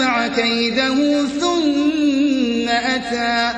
فجمع كيده ثم أتى